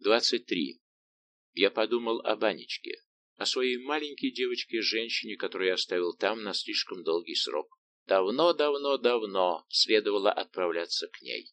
23. Я подумал о Банечке, о своей маленькой девочке-женщине, которую я оставил там на слишком долгий срок. Давно, давно, давно следовало отправляться к ней.